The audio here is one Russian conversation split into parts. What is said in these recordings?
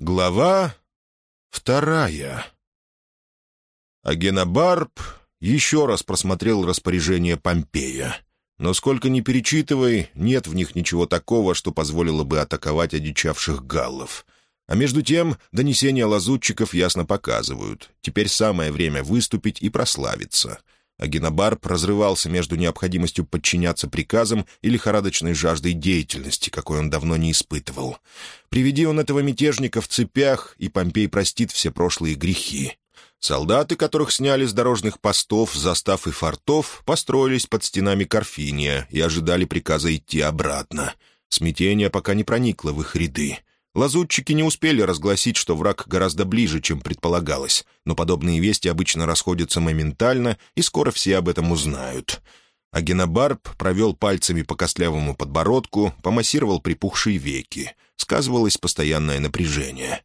Глава вторая. Агенобарб еще раз просмотрел распоряжение Помпея. Но сколько ни перечитывай, нет в них ничего такого, что позволило бы атаковать одичавших галлов. А между тем донесения лазутчиков ясно показывают. Теперь самое время выступить и прославиться — а Генобарб разрывался между необходимостью подчиняться приказам и лихорадочной жаждой деятельности, какой он давно не испытывал. Приведи он этого мятежника в цепях, и Помпей простит все прошлые грехи. Солдаты, которых сняли с дорожных постов, застав и фортов, построились под стенами Карфиния и ожидали приказа идти обратно. Смятение пока не проникло в их ряды. Лазутчики не успели разгласить, что враг гораздо ближе, чем предполагалось, но подобные вести обычно расходятся моментально, и скоро все об этом узнают. А Генобарб провел пальцами по костлявому подбородку, помассировал припухшие веки. Сказывалось постоянное напряжение.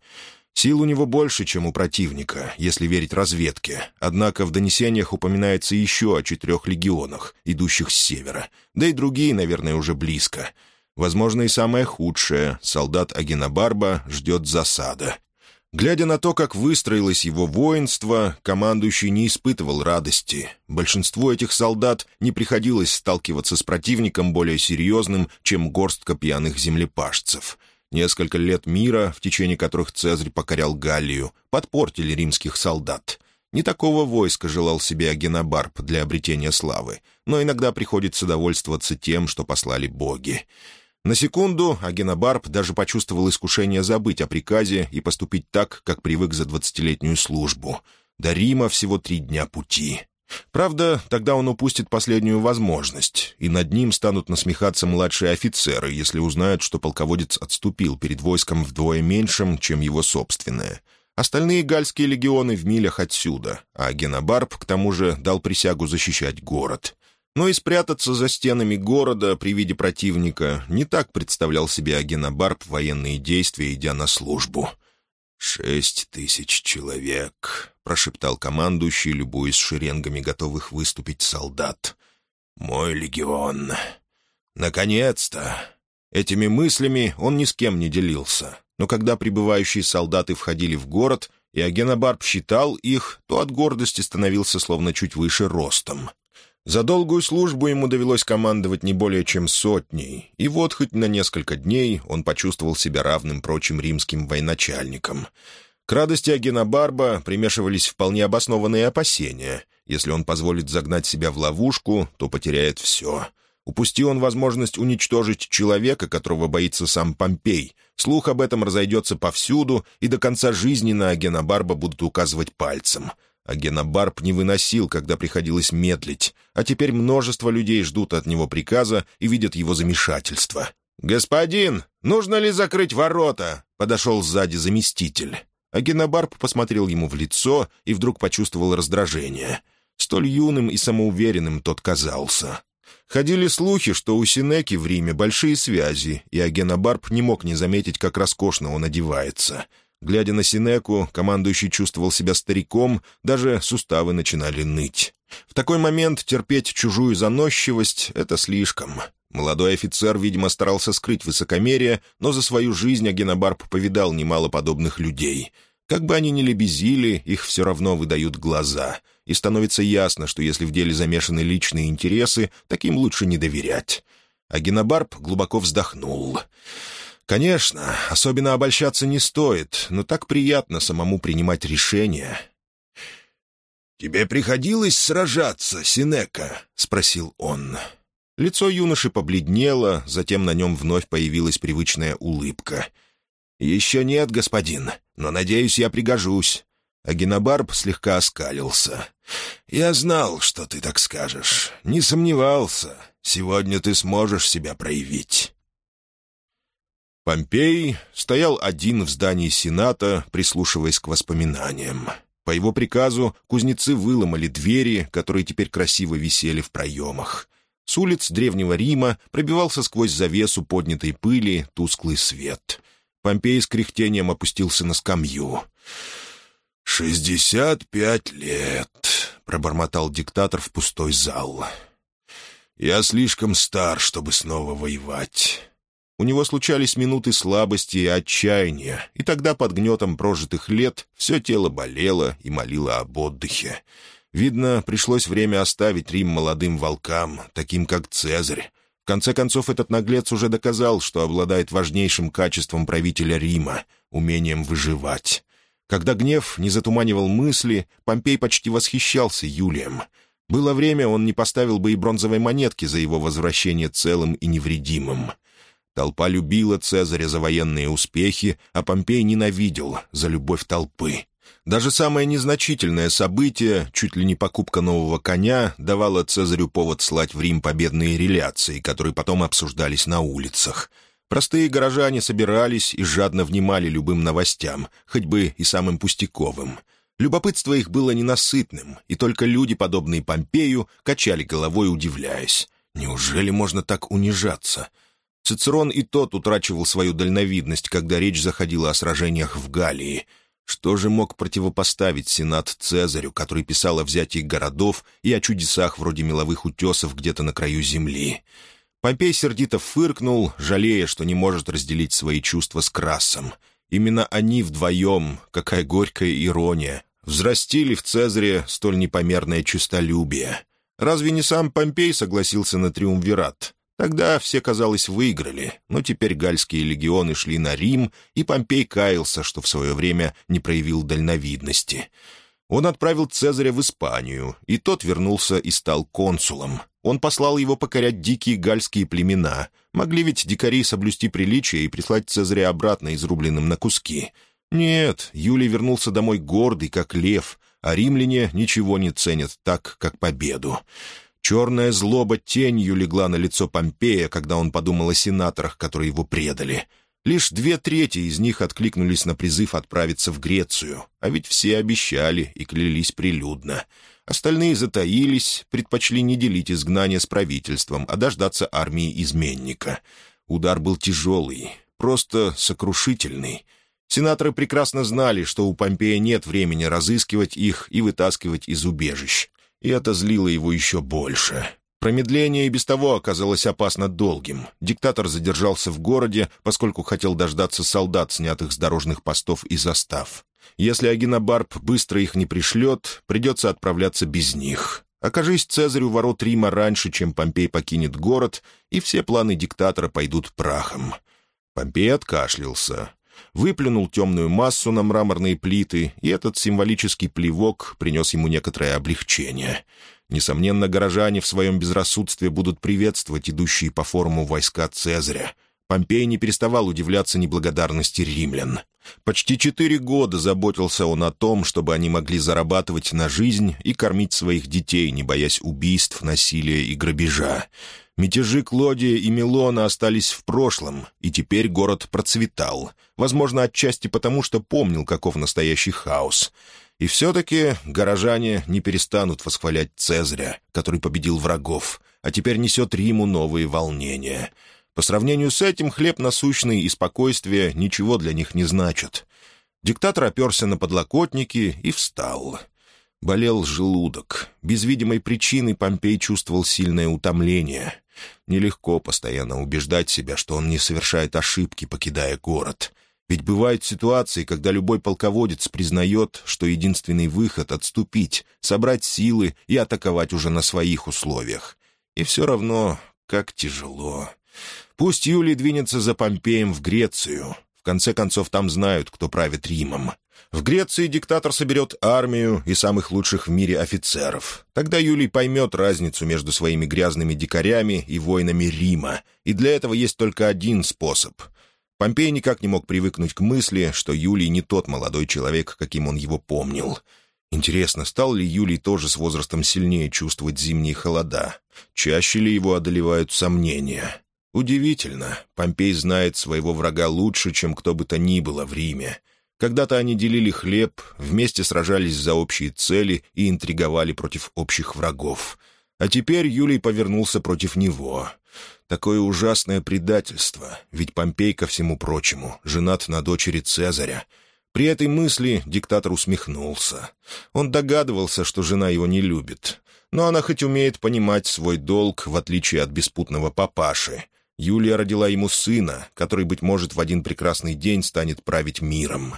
Сил у него больше, чем у противника, если верить разведке. Однако в донесениях упоминается еще о четырех легионах, идущих с севера. Да и другие, наверное, уже близко — Возможно, и самое худшее — солдат Агенобарба ждет засада. Глядя на то, как выстроилось его воинство, командующий не испытывал радости. Большинству этих солдат не приходилось сталкиваться с противником более серьезным, чем горстка пьяных землепашцев. Несколько лет мира, в течение которых Цезарь покорял Галлию, подпортили римских солдат. Не такого войска желал себе Агенобарб для обретения славы, но иногда приходится довольствоваться тем, что послали боги. На секунду Агенобарб даже почувствовал искушение забыть о приказе и поступить так, как привык за двадцатилетнюю службу. До Рима всего три дня пути. Правда, тогда он упустит последнюю возможность, и над ним станут насмехаться младшие офицеры, если узнают, что полководец отступил перед войском вдвое меньшим, чем его собственное. Остальные гальские легионы в милях отсюда, а Генобарб, к тому же, дал присягу защищать город но и спрятаться за стенами города при виде противника не так представлял себе Агенобарб военные действия, идя на службу. «Шесть тысяч человек», — прошептал командующий, любуясь шеренгами готовых выступить солдат. «Мой легион! Наконец-то!» Этими мыслями он ни с кем не делился, но когда прибывающие солдаты входили в город, и Агенобарб считал их, то от гордости становился словно чуть выше ростом — за долгую службу ему довелось командовать не более чем сотней, и вот хоть на несколько дней он почувствовал себя равным прочим римским военачальникам. К радости Агенобарба примешивались вполне обоснованные опасения. Если он позволит загнать себя в ловушку, то потеряет все. Упусти он возможность уничтожить человека, которого боится сам Помпей. Слух об этом разойдется повсюду, и до конца жизни на Агенобарба будут указывать пальцем — а Генобарб не выносил, когда приходилось медлить, а теперь множество людей ждут от него приказа и видят его замешательство. «Господин, нужно ли закрыть ворота?» — подошел сзади заместитель. А Генобарб посмотрел ему в лицо и вдруг почувствовал раздражение. Столь юным и самоуверенным тот казался. Ходили слухи, что у Синеки в Риме большие связи, и Агенобарб не мог не заметить, как роскошно он одевается — Глядя на Синеку, командующий чувствовал себя стариком, даже суставы начинали ныть. В такой момент терпеть чужую заносчивость — это слишком. Молодой офицер, видимо, старался скрыть высокомерие, но за свою жизнь Агенобарб повидал немало подобных людей. Как бы они ни лебезили, их все равно выдают глаза. И становится ясно, что если в деле замешаны личные интересы, таким лучше не доверять. Агенобарб глубоко вздохнул. Конечно, особенно обольщаться не стоит, но так приятно самому принимать решения. «Тебе приходилось сражаться, Синека?» — спросил он. Лицо юноши побледнело, затем на нем вновь появилась привычная улыбка. «Еще нет, господин, но, надеюсь, я пригожусь». Агинобарб слегка оскалился. «Я знал, что ты так скажешь. Не сомневался. Сегодня ты сможешь себя проявить». Помпей стоял один в здании Сената, прислушиваясь к воспоминаниям. По его приказу кузнецы выломали двери, которые теперь красиво висели в проемах. С улиц Древнего Рима пробивался сквозь завесу поднятой пыли тусклый свет. Помпей с кряхтением опустился на скамью. «Шестьдесят пять лет», — пробормотал диктатор в пустой зал. «Я слишком стар, чтобы снова воевать. У него случались минуты слабости и отчаяния, и тогда под гнетом прожитых лет все тело болело и молило об отдыхе. Видно, пришлось время оставить Рим молодым волкам, таким как Цезарь. В конце концов, этот наглец уже доказал, что обладает важнейшим качеством правителя Рима — умением выживать. Когда гнев не затуманивал мысли, Помпей почти восхищался Юлием. Было время, он не поставил бы и бронзовой монетки за его возвращение целым и невредимым. Толпа любила Цезаря за военные успехи, а Помпей ненавидел за любовь толпы. Даже самое незначительное событие, чуть ли не покупка нового коня, давало Цезарю повод слать в Рим победные реляции, которые потом обсуждались на улицах. Простые горожане собирались и жадно внимали любым новостям, хоть бы и самым пустяковым. Любопытство их было ненасытным, и только люди, подобные Помпею, качали головой, удивляясь. «Неужели можно так унижаться?» Цицерон и тот утрачивал свою дальновидность, когда речь заходила о сражениях в Галлии. Что же мог противопоставить Сенат Цезарю, который писал о взятии городов и о чудесах вроде меловых утесов где-то на краю земли? Помпей сердито фыркнул, жалея, что не может разделить свои чувства с Красом. Именно они вдвоем, какая горькая ирония, взрастили в Цезаре столь непомерное честолюбие. Разве не сам Помпей согласился на триумвират? Тогда все, казалось, выиграли, но теперь гальские легионы шли на Рим, и Помпей каялся, что в свое время не проявил дальновидности. Он отправил Цезаря в Испанию, и тот вернулся и стал консулом. Он послал его покорять дикие гальские племена. Могли ведь дикари соблюсти приличие и прислать Цезаря обратно изрубленным на куски. Нет, Юлий вернулся домой гордый, как лев, а римляне ничего не ценят так, как победу. Черная злоба тенью легла на лицо Помпея, когда он подумал о сенаторах, которые его предали. Лишь две трети из них откликнулись на призыв отправиться в Грецию, а ведь все обещали и клялись прилюдно. Остальные затаились, предпочли не делить изгнание с правительством, а дождаться армии изменника. Удар был тяжелый, просто сокрушительный. Сенаторы прекрасно знали, что у Помпея нет времени разыскивать их и вытаскивать из убежищ и это злило его еще больше. Промедление и без того оказалось опасно долгим. Диктатор задержался в городе, поскольку хотел дождаться солдат, снятых с дорожных постов и застав. Если Агинобарб быстро их не пришлет, придется отправляться без них. Окажись Цезарь у ворот Рима раньше, чем Помпей покинет город, и все планы диктатора пойдут прахом. Помпей откашлялся выплюнул темную массу на мраморные плиты, и этот символический плевок принес ему некоторое облегчение. Несомненно, горожане в своем безрассудстве будут приветствовать идущие по форуму войска Цезаря. Помпей не переставал удивляться неблагодарности римлян. Почти четыре года заботился он о том, чтобы они могли зарабатывать на жизнь и кормить своих детей, не боясь убийств, насилия и грабежа. Мятежи Клодия и Милона остались в прошлом, и теперь город процветал. Возможно, отчасти потому, что помнил, каков настоящий хаос. И все-таки горожане не перестанут восхвалять Цезаря, который победил врагов, а теперь несет Риму новые волнения. По сравнению с этим хлеб насущный и спокойствие ничего для них не значат. Диктатор оперся на подлокотники и встал — Болел желудок. Без видимой причины Помпей чувствовал сильное утомление. Нелегко постоянно убеждать себя, что он не совершает ошибки, покидая город. Ведь бывают ситуации, когда любой полководец признает, что единственный выход — отступить, собрать силы и атаковать уже на своих условиях. И все равно, как тяжело. Пусть Юлий двинется за Помпеем в Грецию. В конце концов, там знают, кто правит Римом. В Греции диктатор соберет армию и самых лучших в мире офицеров. Тогда Юлий поймет разницу между своими грязными дикарями и воинами Рима, и для этого есть только один способ. Помпей никак не мог привыкнуть к мысли, что Юлий не тот молодой человек, каким он его помнил. Интересно, стал ли Юлий тоже с возрастом сильнее чувствовать зимние холода? Чаще ли его одолевают сомнения? Удивительно, Помпей знает своего врага лучше, чем кто бы то ни было в Риме. Когда-то они делили хлеб, вместе сражались за общие цели и интриговали против общих врагов. А теперь Юлий повернулся против него. Такое ужасное предательство, ведь Помпей, ко всему прочему, женат на дочери Цезаря. При этой мысли диктатор усмехнулся. Он догадывался, что жена его не любит. Но она хоть умеет понимать свой долг, в отличие от беспутного папаши. Юлия родила ему сына, который, быть может, в один прекрасный день станет править миром.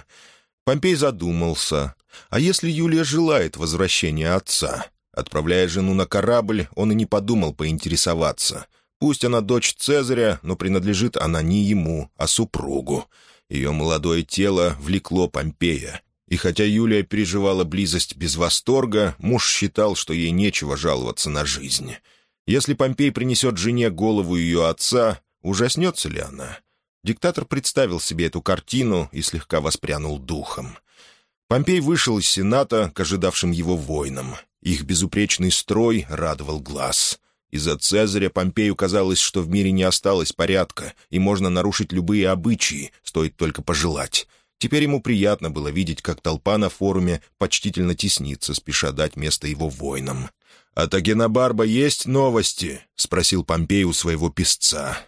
Помпей задумался. А если Юлия желает возвращения отца? Отправляя жену на корабль, он и не подумал поинтересоваться. Пусть она дочь Цезаря, но принадлежит она не ему, а супругу. Ее молодое тело влекло Помпея. И хотя Юлия переживала близость без восторга, муж считал, что ей нечего жаловаться на жизнь. Если Помпей принесет жене голову ее отца, ужаснется ли она? Диктатор представил себе эту картину и слегка воспрянул духом. Помпей вышел из Сената к ожидавшим его воинам. Их безупречный строй радовал глаз. Из-за Цезаря Помпею казалось, что в мире не осталось порядка, и можно нарушить любые обычаи, стоит только пожелать. Теперь ему приятно было видеть, как толпа на форуме почтительно теснится, спеша дать место его воинам. «От Агенобарба есть новости?» — спросил Помпей у своего писца.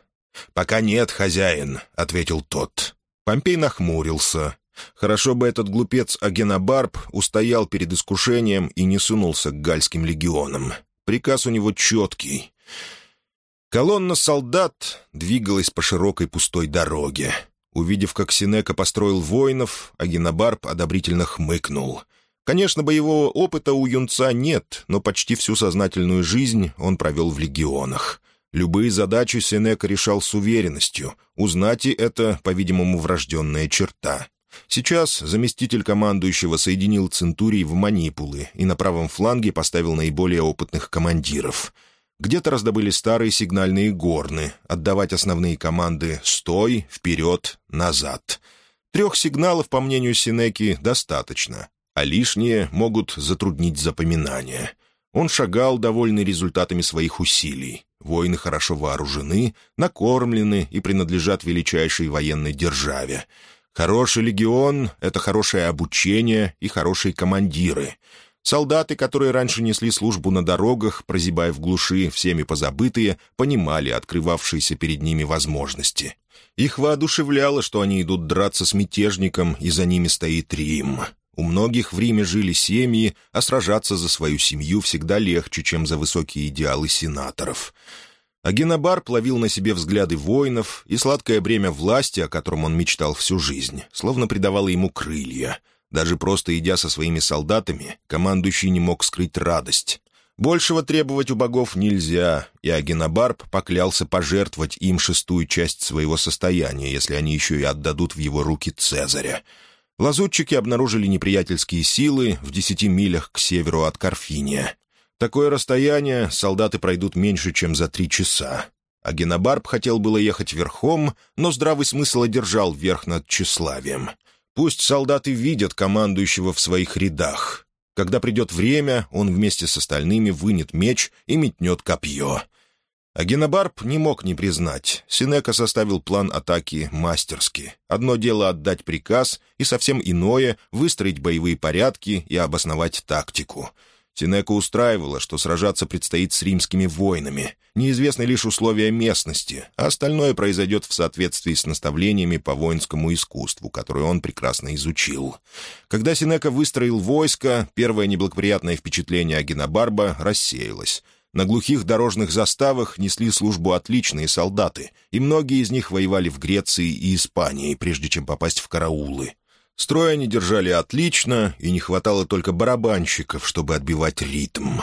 «Пока нет, хозяин», — ответил тот. Помпей нахмурился. Хорошо бы этот глупец Агенобарб устоял перед искушением и не сунулся к гальским легионам. Приказ у него четкий. Колонна солдат двигалась по широкой пустой дороге. Увидев, как Синека построил воинов, Агенобарб одобрительно хмыкнул. Конечно, боевого опыта у юнца нет, но почти всю сознательную жизнь он провел в легионах. Любые задачи Синека решал с уверенностью. Узнать и это, по-видимому, врожденная черта. Сейчас заместитель командующего соединил Центурий в манипулы и на правом фланге поставил наиболее опытных командиров. Где-то раздобыли старые сигнальные горны, отдавать основные команды «стой», «вперед», «назад». Трех сигналов, по мнению Синеки, достаточно, а лишние могут затруднить запоминание. Он шагал, довольный результатами своих усилий. Воины хорошо вооружены, накормлены и принадлежат величайшей военной державе — Хороший легион — это хорошее обучение и хорошие командиры. Солдаты, которые раньше несли службу на дорогах, прозябая в глуши, всеми позабытые, понимали открывавшиеся перед ними возможности. Их воодушевляло, что они идут драться с мятежником, и за ними стоит Рим. У многих в Риме жили семьи, а сражаться за свою семью всегда легче, чем за высокие идеалы сенаторов — а Генобар плавил на себе взгляды воинов, и сладкое бремя власти, о котором он мечтал всю жизнь, словно придавало ему крылья. Даже просто идя со своими солдатами, командующий не мог скрыть радость. Большего требовать у богов нельзя, и Агенобарб поклялся пожертвовать им шестую часть своего состояния, если они еще и отдадут в его руки Цезаря. Лазутчики обнаружили неприятельские силы в десяти милях к северу от Карфиния. Такое расстояние солдаты пройдут меньше, чем за три часа. А Генобарб хотел было ехать верхом, но здравый смысл одержал верх над тщеславием. Пусть солдаты видят командующего в своих рядах. Когда придет время, он вместе с остальными вынет меч и метнет копье. А Генобарб не мог не признать. Синека составил план атаки мастерски. Одно дело отдать приказ, и совсем иное — выстроить боевые порядки и обосновать тактику — Синека устраивало, что сражаться предстоит с римскими воинами. Неизвестны лишь условия местности, а остальное произойдет в соответствии с наставлениями по воинскому искусству, которое он прекрасно изучил. Когда Синека выстроил войско, первое неблагоприятное впечатление о Генобарба рассеялось. На глухих дорожных заставах несли службу отличные солдаты, и многие из них воевали в Греции и Испании, прежде чем попасть в караулы. Строй они держали отлично, и не хватало только барабанщиков, чтобы отбивать ритм.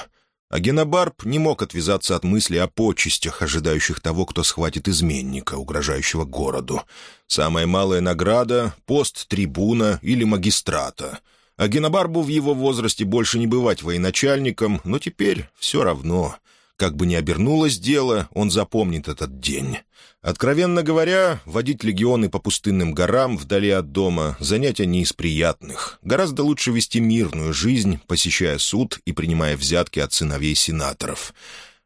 А Генобарб не мог отвязаться от мысли о почестях, ожидающих того, кто схватит изменника, угрожающего городу. Самая малая награда — пост трибуна или магистрата. А Генобарбу в его возрасте больше не бывать военачальником, но теперь все равно. Как бы ни обернулось дело, он запомнит этот день. Откровенно говоря, водить легионы по пустынным горам вдали от дома — занятие не из приятных. Гораздо лучше вести мирную жизнь, посещая суд и принимая взятки от сыновей сенаторов.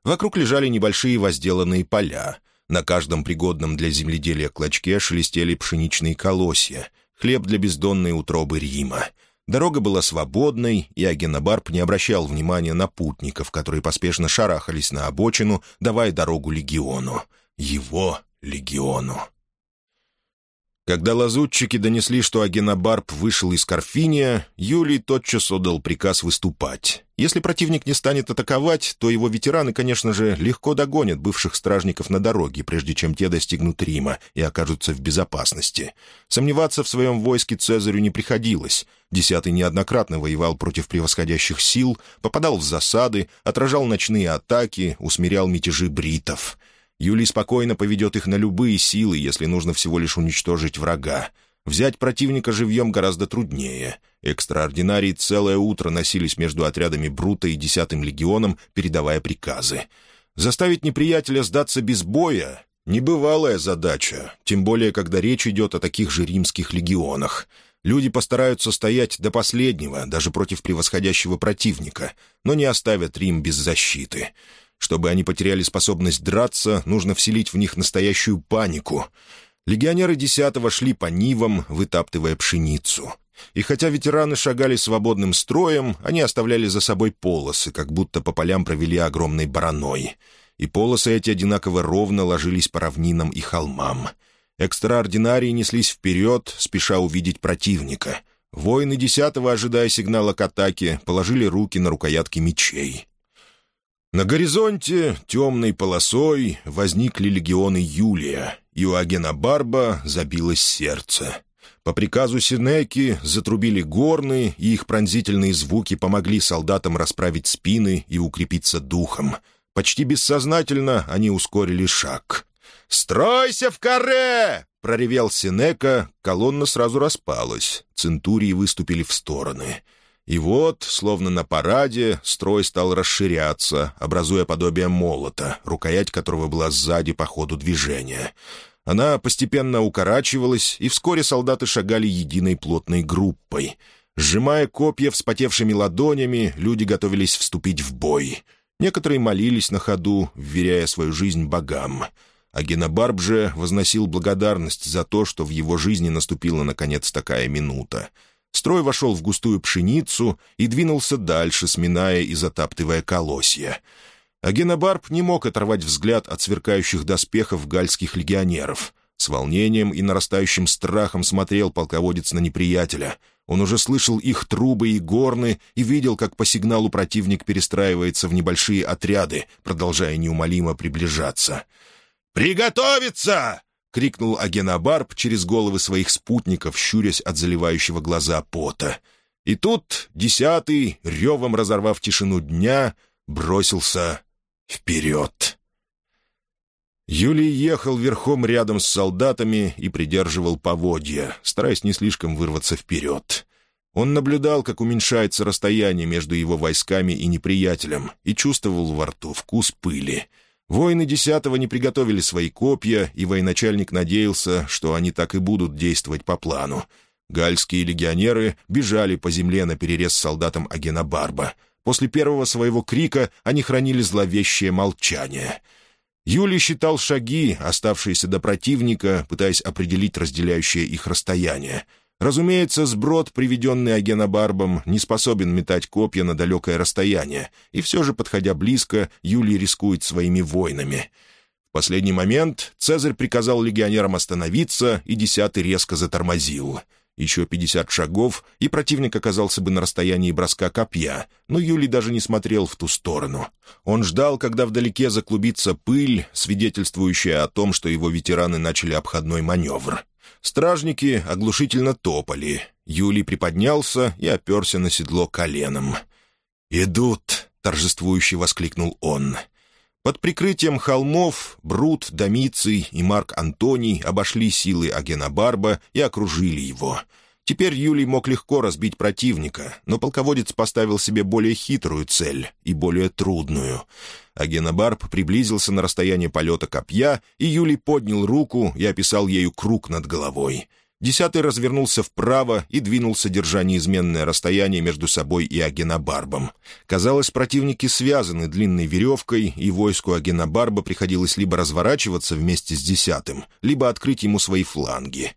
Вокруг лежали небольшие возделанные поля. На каждом пригодном для земледелия клочке шелестели пшеничные колосья, хлеб для бездонной утробы Рима — Дорога была свободной, и Агенобарб не обращал внимания на путников, которые поспешно шарахались на обочину, давая дорогу легиону. Его легиону. Когда лазутчики донесли, что Агенобарб вышел из Карфиния, Юлий тотчас отдал приказ выступать. Если противник не станет атаковать, то его ветераны, конечно же, легко догонят бывших стражников на дороге, прежде чем те достигнут Рима и окажутся в безопасности. Сомневаться в своем войске Цезарю не приходилось. Десятый неоднократно воевал против превосходящих сил, попадал в засады, отражал ночные атаки, усмирял мятежи бритов — Юлий спокойно поведет их на любые силы, если нужно всего лишь уничтожить врага. Взять противника живьем гораздо труднее. Экстраординарии целое утро носились между отрядами Брута и Десятым легионом, передавая приказы. Заставить неприятеля сдаться без боя — небывалая задача, тем более, когда речь идет о таких же римских легионах. Люди постараются стоять до последнего, даже против превосходящего противника, но не оставят Рим без защиты. Чтобы они потеряли способность драться, нужно вселить в них настоящую панику. Легионеры десятого шли по нивам, вытаптывая пшеницу. И хотя ветераны шагали свободным строем, они оставляли за собой полосы, как будто по полям провели огромной бараной. И полосы эти одинаково ровно ложились по равнинам и холмам. Экстраординарии неслись вперед, спеша увидеть противника. Воины десятого, ожидая сигнала к атаке, положили руки на рукоятки мечей. На горизонте темной полосой возникли легионы Юлия, и у Агена Барба забилось сердце. По приказу Синеки затрубили горны, и их пронзительные звуки помогли солдатам расправить спины и укрепиться духом. Почти бессознательно они ускорили шаг. «Стройся в каре!» — проревел Синека, колонна сразу распалась, центурии выступили в стороны — и вот, словно на параде, строй стал расширяться, образуя подобие молота, рукоять которого была сзади по ходу движения. Она постепенно укорачивалась, и вскоре солдаты шагали единой плотной группой. Сжимая копья вспотевшими ладонями, люди готовились вступить в бой. Некоторые молились на ходу, вверяя свою жизнь богам. А Генобарб же возносил благодарность за то, что в его жизни наступила, наконец, такая минута — Строй вошел в густую пшеницу и двинулся дальше, сминая и затаптывая колосья. А Генобарб не мог оторвать взгляд от сверкающих доспехов гальских легионеров. С волнением и нарастающим страхом смотрел полководец на неприятеля. Он уже слышал их трубы и горны и видел, как по сигналу противник перестраивается в небольшие отряды, продолжая неумолимо приближаться. «Приготовиться!» — крикнул Агенобарб через головы своих спутников, щурясь от заливающего глаза пота. И тут десятый, ревом разорвав тишину дня, бросился вперед. Юлий ехал верхом рядом с солдатами и придерживал поводья, стараясь не слишком вырваться вперед. Он наблюдал, как уменьшается расстояние между его войсками и неприятелем, и чувствовал во рту вкус пыли — Воины десятого не приготовили свои копья, и военачальник надеялся, что они так и будут действовать по плану. Гальские легионеры бежали по земле на перерез солдатам Агена Барба. После первого своего крика они хранили зловещее молчание. Юлий считал шаги, оставшиеся до противника, пытаясь определить разделяющее их расстояние — Разумеется, сброд, приведенный Агенобарбом, не способен метать копья на далекое расстояние, и все же, подходя близко, Юлий рискует своими воинами. В последний момент Цезарь приказал легионерам остановиться, и десятый резко затормозил. Еще пятьдесят шагов, и противник оказался бы на расстоянии броска копья, но Юлий даже не смотрел в ту сторону. Он ждал, когда вдалеке заклубится пыль, свидетельствующая о том, что его ветераны начали обходной маневр. Стражники оглушительно топали. Юлий приподнялся и оперся на седло коленом. «Идут!» — торжествующе воскликнул он. Под прикрытием холмов Брут, Домиций и Марк Антоний обошли силы Агенобарба и окружили его — Теперь Юлий мог легко разбить противника, но полководец поставил себе более хитрую цель и более трудную. Агенобарб приблизился на расстояние полета копья, и Юлий поднял руку и описал ею круг над головой. Десятый развернулся вправо и двинулся, держа неизменное расстояние между собой и Агенобарбом. Казалось, противники связаны длинной веревкой, и войску Агенобарба приходилось либо разворачиваться вместе с десятым, либо открыть ему свои фланги.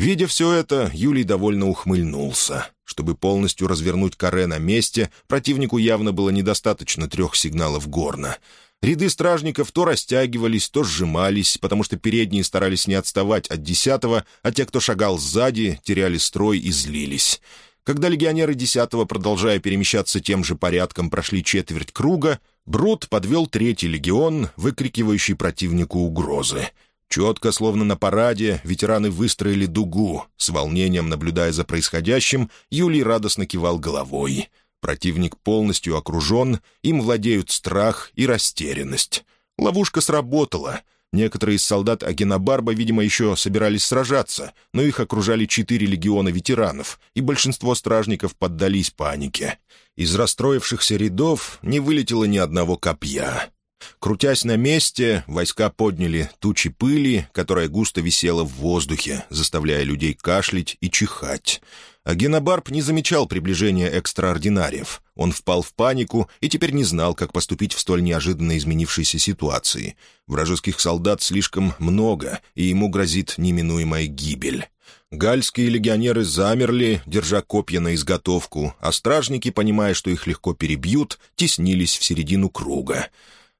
Видя все это, Юлий довольно ухмыльнулся. Чтобы полностью развернуть каре на месте, противнику явно было недостаточно трех сигналов горна. Ряды стражников то растягивались, то сжимались, потому что передние старались не отставать от десятого, а те, кто шагал сзади, теряли строй и злились. Когда легионеры десятого, продолжая перемещаться тем же порядком, прошли четверть круга, Брут подвел третий легион, выкрикивающий противнику угрозы. Четко, словно на параде, ветераны выстроили дугу. С волнением, наблюдая за происходящим, Юлий радостно кивал головой — Противник полностью окружен, им владеют страх и растерянность. Ловушка сработала. Некоторые из солдат Агенобарба, видимо, еще собирались сражаться, но их окружали четыре легиона ветеранов, и большинство стражников поддались панике. Из расстроившихся рядов не вылетело ни одного копья. Крутясь на месте, войска подняли тучи пыли, которая густо висела в воздухе, заставляя людей кашлять и чихать. А Генобарб не замечал приближения экстраординариев. Он впал в панику и теперь не знал, как поступить в столь неожиданно изменившейся ситуации. Вражеских солдат слишком много, и ему грозит неминуемая гибель. Гальские легионеры замерли, держа копья на изготовку, а стражники, понимая, что их легко перебьют, теснились в середину круга.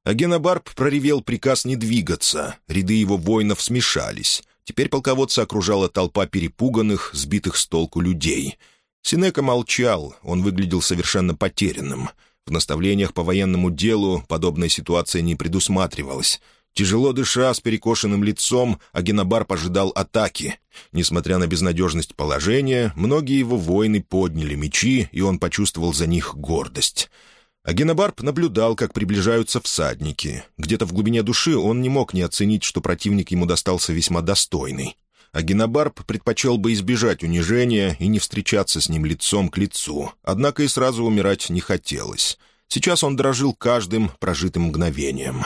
А Генобарб проревел приказ не двигаться, ряды его воинов смешались. Теперь полководца окружала толпа перепуганных, сбитых с толку людей. Синека молчал, он выглядел совершенно потерянным. В наставлениях по военному делу подобная ситуация не предусматривалась. Тяжело дыша, с перекошенным лицом, Агенобар пожидал атаки. Несмотря на безнадежность положения, многие его воины подняли мечи, и он почувствовал за них гордость. А наблюдал, как приближаются всадники. Где-то в глубине души он не мог не оценить, что противник ему достался весьма достойный. А предпочел бы избежать унижения и не встречаться с ним лицом к лицу, однако и сразу умирать не хотелось. Сейчас он дрожил каждым прожитым мгновением.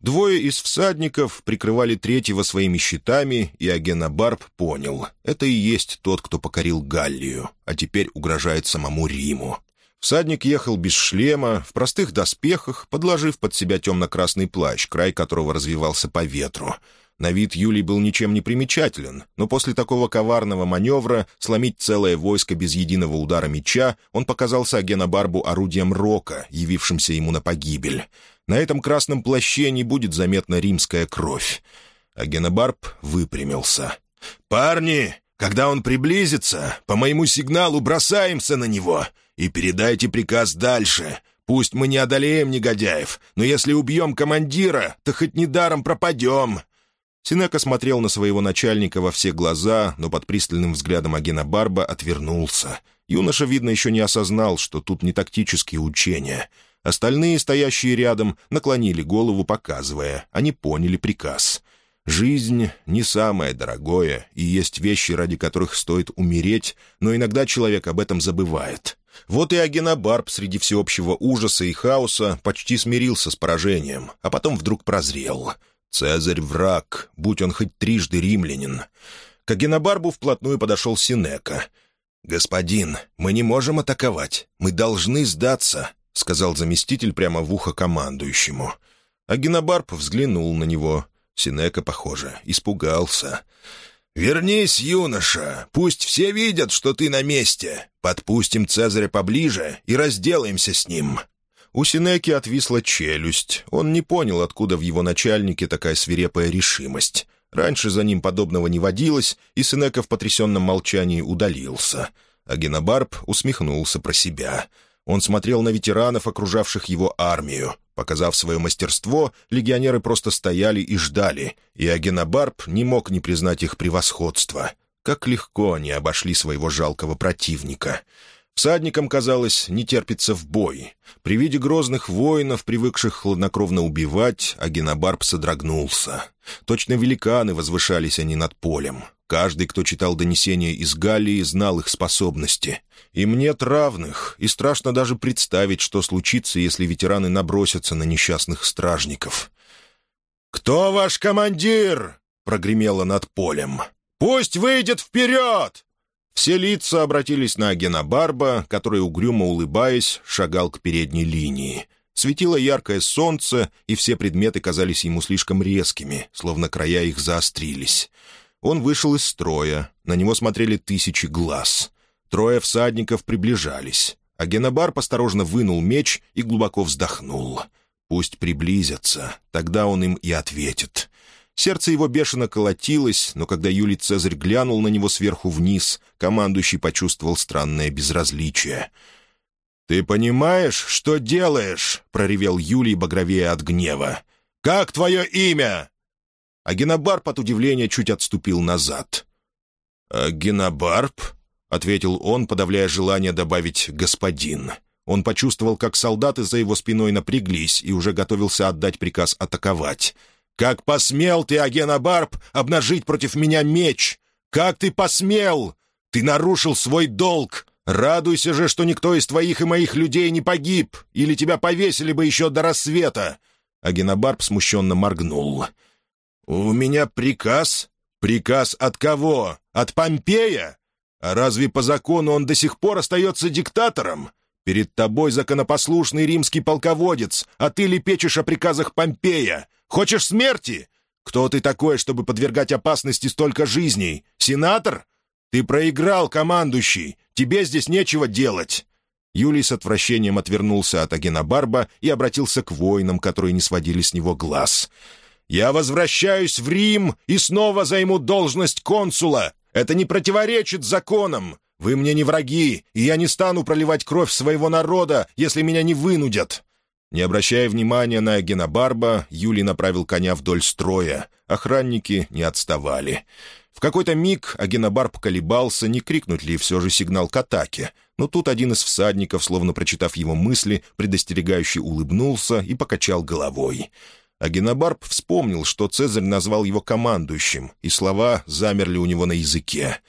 Двое из всадников прикрывали третьего своими щитами, и Агенобарб понял — это и есть тот, кто покорил Галлию, а теперь угрожает самому Риму. Всадник ехал без шлема, в простых доспехах, подложив под себя темно-красный плащ, край которого развивался по ветру. На вид Юлий был ничем не примечателен, но после такого коварного маневра сломить целое войско без единого удара меча он показался Агенобарбу орудием рока, явившимся ему на погибель. На этом красном плаще не будет заметна римская кровь. Агенобарб выпрямился. «Парни, когда он приблизится, по моему сигналу бросаемся на него и передайте приказ дальше. Пусть мы не одолеем негодяев, но если убьем командира, то хоть недаром пропадем». Синека смотрел на своего начальника во все глаза, но под пристальным взглядом Агена Барба отвернулся. Юноша, видно, еще не осознал, что тут не тактические учения. Остальные, стоящие рядом, наклонили голову, показывая. Они поняли приказ. Жизнь не самое дорогое, и есть вещи, ради которых стоит умереть, но иногда человек об этом забывает. Вот и Агенобарб среди всеобщего ужаса и хаоса почти смирился с поражением, а потом вдруг прозрел. «Цезарь — враг, будь он хоть трижды римлянин». К Агенобарбу вплотную подошел Синека. «Господин, мы не можем атаковать, мы должны сдаться», — сказал заместитель прямо в ухо командующему. Агенобарб взглянул на него. Синека, похоже, испугался. «Вернись, юноша, пусть все видят, что ты на месте. Подпустим Цезаря поближе и разделаемся с ним». У Синеки отвисла челюсть. Он не понял, откуда в его начальнике такая свирепая решимость. Раньше за ним подобного не водилось, и Синека в потрясенном молчании удалился. А Генобарб усмехнулся про себя. Он смотрел на ветеранов, окружавших его армию. Показав свое мастерство, легионеры просто стояли и ждали, и Агенобарб не мог не признать их превосходство. Как легко они обошли своего жалкого противника. Всадникам, казалось, не терпится в бой. При виде грозных воинов, привыкших хладнокровно убивать, Агенобарб содрогнулся. Точно великаны возвышались они над полем. Каждый, кто читал донесения из Галлии, знал их способности. Им нет равных, и страшно даже представить, что случится, если ветераны набросятся на несчастных стражников. «Кто ваш командир?» — прогремело над полем. «Пусть выйдет вперед!» Все лица обратились на Агена Барба, который, угрюмо улыбаясь, шагал к передней линии. Светило яркое солнце, и все предметы казались ему слишком резкими, словно края их заострились. Он вышел из строя, на него смотрели тысячи глаз. Трое всадников приближались, а Генобар осторожно вынул меч и глубоко вздохнул. Пусть приблизятся, тогда он им и ответит. Сердце его бешено колотилось, но когда Юлий Цезарь глянул на него сверху вниз, командующий почувствовал странное безразличие. «Ты понимаешь, что делаешь?» — проревел Юлий, багровее от гнева. «Как твое имя?» Агенобарб от удивления чуть отступил назад. «Агенобарб?» — ответил он, подавляя желание добавить «господин». Он почувствовал, как солдаты за его спиной напряглись и уже готовился отдать приказ атаковать. «Как посмел ты, Агена Барб, обнажить против меня меч? Как ты посмел? Ты нарушил свой долг! Радуйся же, что никто из твоих и моих людей не погиб, или тебя повесили бы еще до рассвета!» Агенобарб смущенно моргнул. «У меня приказ? Приказ от кого? От Помпея? А разве по закону он до сих пор остается диктатором? Перед тобой законопослушный римский полководец, а ты лепечешь о приказах Помпея. Хочешь смерти? Кто ты такой, чтобы подвергать опасности столько жизней? Сенатор? Ты проиграл, командующий. Тебе здесь нечего делать». Юлий с отвращением отвернулся от Агенобарба и обратился к воинам, которые не сводили с него глаз. «Я возвращаюсь в Рим и снова займу должность консула. Это не противоречит законам. Вы мне не враги, и я не стану проливать кровь своего народа, если меня не вынудят». Не обращая внимания на Генобарба, Юлий направил коня вдоль строя. Охранники не отставали. В какой-то миг Агенобарб колебался, не крикнуть ли все же сигнал к атаке. Но тут один из всадников, словно прочитав его мысли, предостерегающе улыбнулся и покачал головой. Агенобарб вспомнил, что Цезарь назвал его командующим, и слова замерли у него на языке.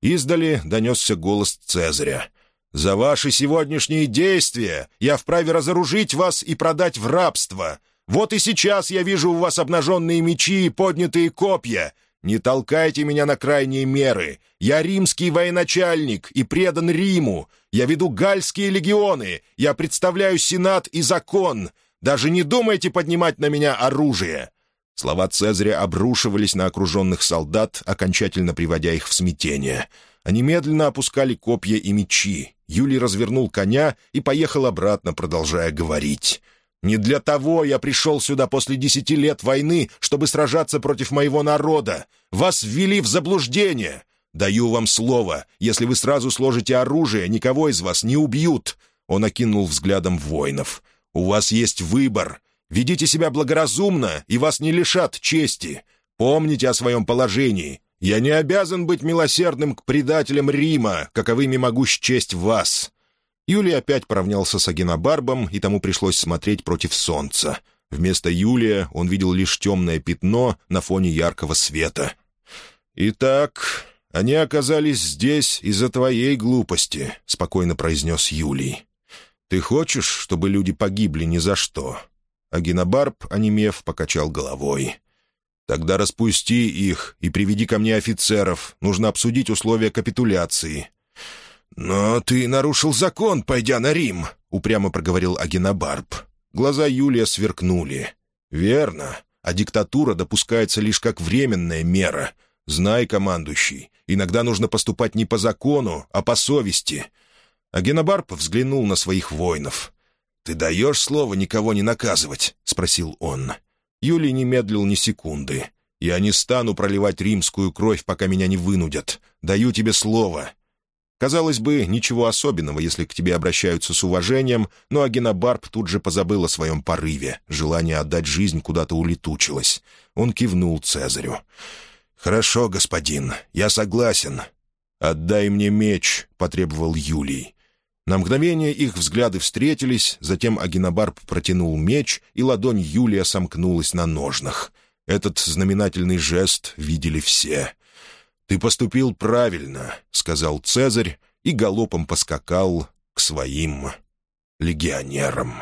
Издали донесся голос Цезаря. «За ваши сегодняшние действия я вправе разоружить вас и продать в рабство. Вот и сейчас я вижу у вас обнаженные мечи и поднятые копья. Не толкайте меня на крайние меры. Я римский военачальник и предан Риму. Я веду гальские легионы. Я представляю сенат и закон. Даже не думайте поднимать на меня оружие. Слова Цезаря обрушивались на окруженных солдат, окончательно приводя их в смятение. Они медленно опускали копья и мечи. Юлий развернул коня и поехал обратно, продолжая говорить. «Не для того я пришел сюда после десяти лет войны, чтобы сражаться против моего народа. Вас ввели в заблуждение. Даю вам слово, если вы сразу сложите оружие, никого из вас не убьют». Он окинул взглядом воинов. «У вас есть выбор. Ведите себя благоразумно, и вас не лишат чести. Помните о своем положении. Я не обязан быть милосердным к предателям Рима, каковыми могу счесть вас». Юлий опять поравнялся с Агенобарбом, и тому пришлось смотреть против солнца. Вместо Юлия он видел лишь темное пятно на фоне яркого света. «Итак, они оказались здесь из-за твоей глупости», — спокойно произнес Юлий. «Ты хочешь, чтобы люди погибли ни за что? Агинобарб, онемев, покачал головой. «Тогда распусти их и приведи ко мне офицеров. Нужно обсудить условия капитуляции». «Но ты нарушил закон, пойдя на Рим», — упрямо проговорил Агинобарб. Глаза Юлия сверкнули. «Верно. А диктатура допускается лишь как временная мера. Знай, командующий, иногда нужно поступать не по закону, а по совести». Агенобарб взглянул на своих воинов. «Ты даешь слово никого не наказывать?» — спросил он. Юлий не медлил ни секунды. «Я не стану проливать римскую кровь, пока меня не вынудят. Даю тебе слово». Казалось бы, ничего особенного, если к тебе обращаются с уважением, но Агенобарб тут же позабыл о своем порыве. Желание отдать жизнь куда-то улетучилось. Он кивнул Цезарю. «Хорошо, господин, я согласен». «Отдай мне меч», — потребовал Юлий. На мгновение их взгляды встретились, затем Агинобарб протянул меч, и ладонь Юлия сомкнулась на ножнах. Этот знаменательный жест видели все. «Ты поступил правильно», — сказал Цезарь, и галопом поскакал к своим легионерам.